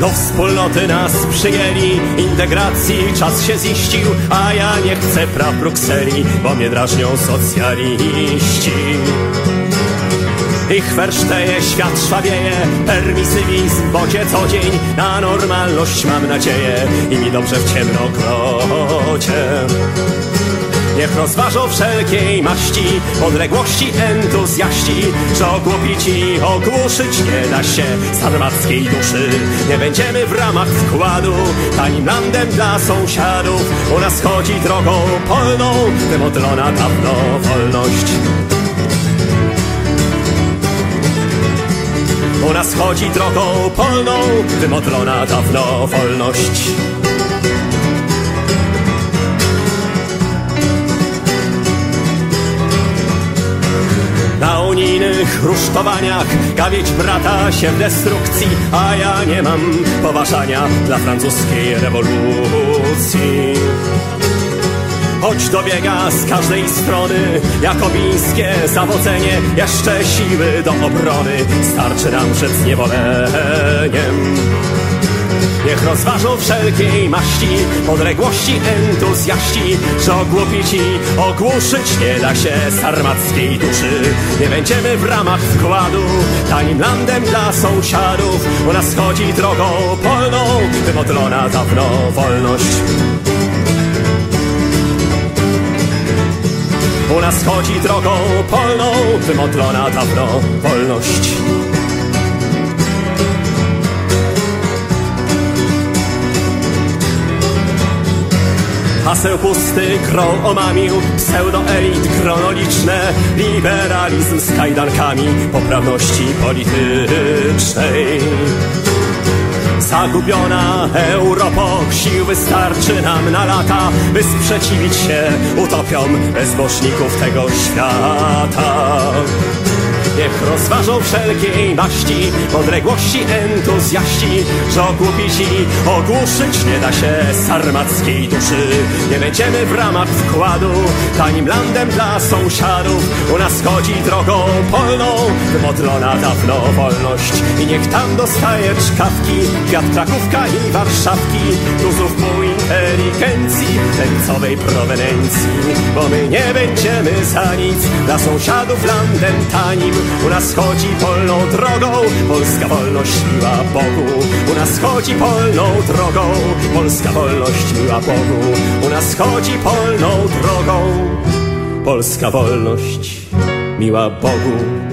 Do wspólnoty nas przyjęli, integracji czas się ziścił, a ja nie chcę praw Brukseli, bo mnie drażnią socjaliści. Ich werszteje, świat szwabieje, permisywizm, bocie co dzień, na normalność mam nadzieję i mi dobrze w ciemnokrocie. Niech rozważą wszelkiej maści Podległości entuzjaści Że ogłupić i ogłuszyć nie da się Sarmackiej duszy. Nie będziemy w ramach wkładu Tanim landem dla sąsiadów U nas chodzi drogą polną Wymodlona dawno wolność. U nas chodzi drogą polną Wymodlona dawno wolność unijnych rusztowaniach gawieć brata się w destrukcji, a ja nie mam poważania dla francuskiej rewolucji. Choć dobiega z każdej strony jakobińskie zawodzenie, jeszcze siły do obrony starczy nam przed zniewoleniem. Rozważą wszelkiej maści Podległości entuzjaści Że ogłupić i ogłuszyć Nie da się sarmackiej duszy. Nie będziemy w ramach wkładu Tanim landem dla sąsiadów U nas chodzi drogą polną Wymodlona dawno wolność. U nas chodzi drogą polną Wymodlona dawno wolność Haseł pusty grą omamił Pseudoelit chronologiczne Liberalizm z kajdankami Poprawności politycznej. Zagubiona Europo Sił wystarczy nam na lata By sprzeciwić się utopiom Bezbożników tego świata Niech rozważą wszelkiej maści Podległości entuzjaści Że ogłupić i ogłuszyć Nie da się sarmackiej duszy. Nie będziemy w ramach wkładu Tanim landem dla sąsiadów. U nas chodzi drogą polną Wymodlona dawno wolność. I niech tam dostaje czkawki Kwiat Krakówka i Warszawki. Tuzów mu inteligencji Lewicowej prowenencji Bo my nie będziemy za nic Dla sąsiadów landem tanim u nas chodzi polną drogą, polska wolność miła Bogu. U nas chodzi polną drogą, polska wolność miła Bogu. U nas chodzi polną drogą, polska wolność miła Bogu.